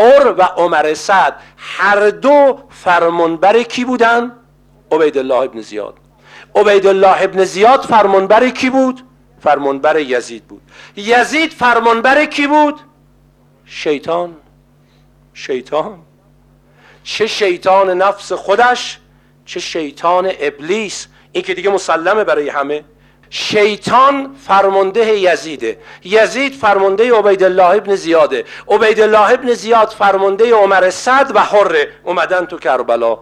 حر و عمر سعد هر دو فرمانبر کی بودن؟ عبیدالله ابن زیاد عبیدالله ابن زیاد فرمانبر کی بود؟ فرمانبر یزید بود یزید فرمانبر کی بود؟ شیطان شیطان چه شیطان نفس خودش چه شیطان ابلیس این که دیگه مسلمه برای همه شیطان فرمانده یزیده. یزید فرمانده عبیدالله ابن زیاده. عبیدالله ابن زیاد فرمانده عمر صد و حره اومدن تو کربلا.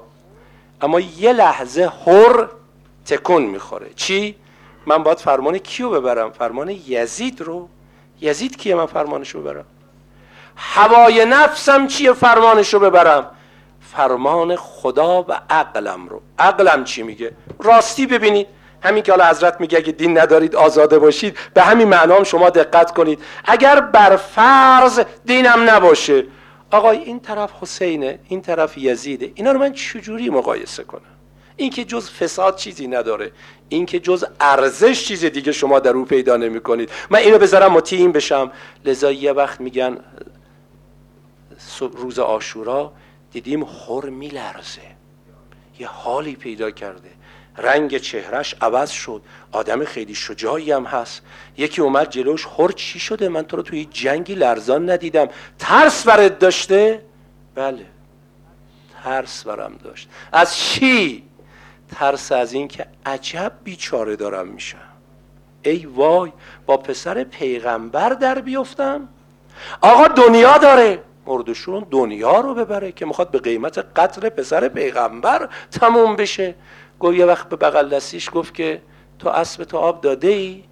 اما یه لحظه حر تکون می‌خوره. چی؟ من باید فرمان کیو ببرم؟ فرمان یزید رو. یزید کیه من فرمانشو ببرم؟ هوای نفسم چیه فرمانشو ببرم؟ فرمان خدا و عقلم رو. عقلم چی میگه؟ راستی ببینید. همین که حالا حضرت میگه اگه دین ندارید آزاده باشید به همین معنام شما دقت کنید. اگر بر فرض دینم نباشه. آقای این طرف حسینه این طرف یزیده. اینا رو من چجوری مقایسه کنم؟ این که جز فساد چیزی نداره. این که جز ارزش چیز دیگه شما در او پیدا نمی کنید من اینو بذارم مطیعین بشم. لذا یه وقت میگن روز آشورا دیدیم خور میلرزه. یه حالی پیدا کرده. رنگ چهرش عوض شد. آدم خیلی شجاعی هم هست. یکی اومد جلوش خور چی شده؟ من تو رو توی جنگی لرزان ندیدم. ترس برد داشته؟ بله. ترس برم داشت. از چی؟ ترس از این که عجب بیچاره دارم میشم. ای وای با پسر پیغمبر در بیفتم؟ آقا دنیا داره. مردشون دنیا رو ببره که می‌خواد به قیمت قتل پسر پیغمبر تموم بشه. گفت یه وقت به بغل دستیش گفت که تو اسب تو آب داده ای؟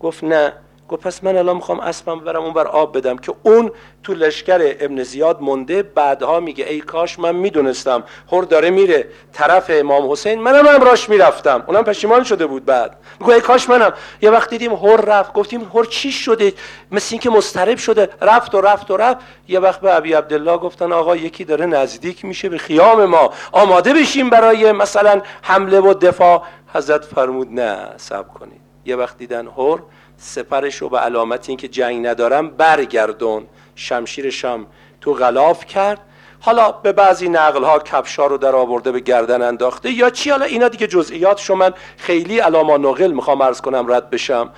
گفت نه. گفت پس من الان می‌خوام اسبم ببرم اون بر آب بدم. که اون تو لشکر ابن زیاد مونده بعدها میگه ای کاش من می‌دونستم. هر داره میره طرف امام حسین منم هم راش می‌رفتم. اونم پشیمان شده بود بعد. میگه ای کاش منم. یه وقت دیدیم هر رفت. گفتیم هر چی شده؟ مثل اینکه مسترب شده. رفت و رفت و رفت. یه وقت به ابی عبدالله گفتن آقا یکی داره نزدیک میشه به خیام ما. آماده بشیم برای مثلا حمله و دفاع. حضرت فرمود نه صبر کنید. یه وقت دیدن هر سپرش رو به علامت اینکه جنگ ندارم برگردون. شمشیرشم تو غلاف کرد. حالا به بعضی نقل ها کفشا رو در آورده به گردن انداخته. یا چی؟ حالا اینا دیگه جزئیات شو. من خیلی علاما نقل می‌خوام عرض کنم رد بشم.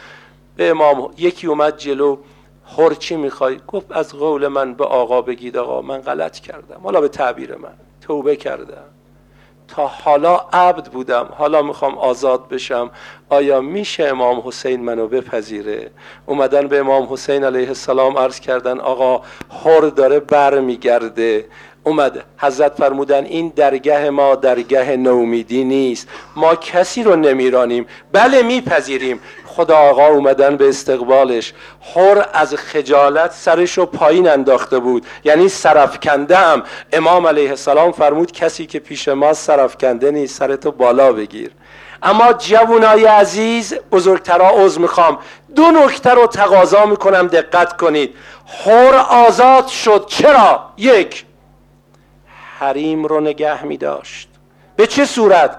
به امام یکی اومد جلو. هر چی می‌خوای؟ گفت از قول من به آقا بگید آقا من غلط کردم. حالا به تعبیر من. توبه کردم. تا حالا عبد بودم. حالا می‌خوام آزاد بشم. آیا میشه امام حسین منو بپذیره؟ اومدن به امام حسین علیه السلام عرض کردن آقا هر داره بر میگرده اومده حضرت فرمودن این درگه ما درگه نومیدی نیست. ما کسی رو نمیرانیم. بله میپذیریم. خدا آقا اومدن به استقبالش. حر از خجالت سرش رو پایین انداخته بود. یعنی سرفکنده هم امام علیه السلام فرمود کسی که پیش ما سرفکنده نیست سرتو بالا بگیر. اما جوانای عزیز بزرگترا عوض می‌خوام. دو نکته رو تقاضا می‌کنم دقت کنید. حر آزاد شد. چرا؟ یک حریم رو نگه میداشت. به چه صورت؟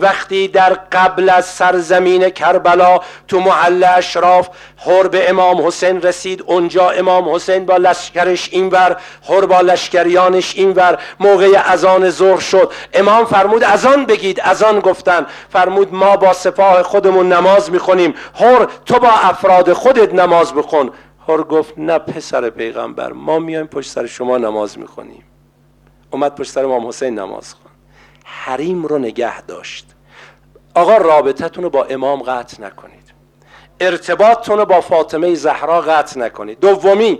وقتی در قبل از سرزمین کربلا تو محل اشراف هر به امام حسین رسید اونجا امام حسین با لشکرش اینور هر با لشکریانش اینور موقع اذان ظهر شد. امام فرمود اذان بگید. اذان گفتن. فرمود ما با سپاه خودمون نماز می‌خونیم. هر تو با افراد خودت نماز بخون. هر گفت نه پسر پیغمبر ما میایم پشت سر شما نماز می‌خونیم. اومد پشت سر امام حسین نماز خون حریم رو نگه داشت. آقا رابطتون رو با امام قطع نکنید. ارتباطتون رو با فاطمه زهرا قطع نکنید. دومی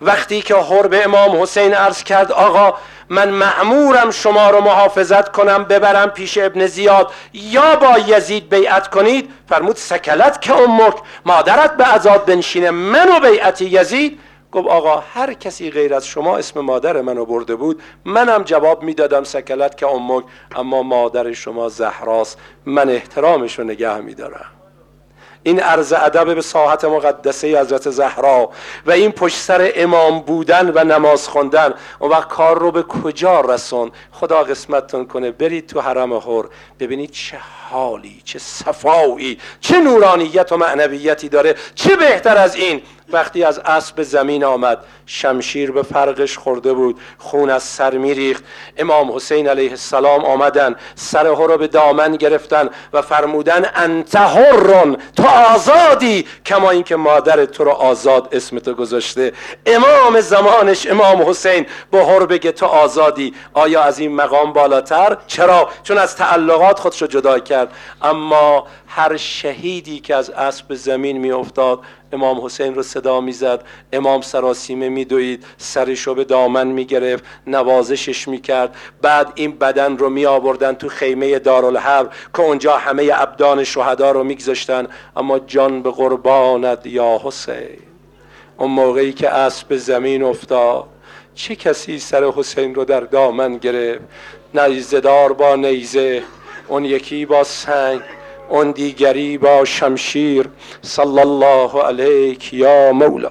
وقتی که هر به امام حسین عرض کرد آقا من معمورم شما رو محافظت کنم ببرم پیش ابن زیاد یا با یزید بیعت کنید فرمود سکلت که امک مادرت به عذاب بنشینه منو بیعت یزید گفت آقا هر کسی غیر از شما اسم مادر منو برده بود منم جواب می‌دادم سکلت که امک اما مادر شما زهراست من احترامش رو نگه میدارم. این عرض ادب به ساحت مقدسه حضرت زهرا و این پشت سر امام بودن و نماز خوندن اون وقت کار رو به کجا رسون؟ خدا قسمتتون کنه برید تو حرم هر ببینید چه حالی چه صفایی چه نورانیت و معنویتی داره چه بهتر از این؟ وقتی از اسب زمین آمد شمشیر به فرقش خورده بود خون از سر میریخت. امام حسین علیه السلام آمدن سر رو به دامن گرفتن و فرمودن انت حرون تو آزادی! کما اینکه مادر تو رو آزاد اسم تو گذاشته. امام زمانش امام حسین به هر بگه تو آزادی. آیا از این مقام بالاتر؟ چرا؟ چون از تعلقات خودش جدا کرد. اما هر شهیدی که از اسب زمین میافتاد امام حسین رو صدا می‌زد. امام سراسیمه میدوید. سرش رو به دامن می‌گرفت. نوازشش می‌کرد. بعد این بدن رو می آوردن تو خیمه دارالحرب که اونجا همه ابدان شهدا رو میگذاشتن. اما جان به قربانت یا حسین. اون موقعی که اسب زمین افتاد چه کسی سر حسین رو در دامن گرفت؟ نیزه دار با نیزه. اون یکی با سنگ. اون دیگری با شمشیر صلی الله علیک یا مولا.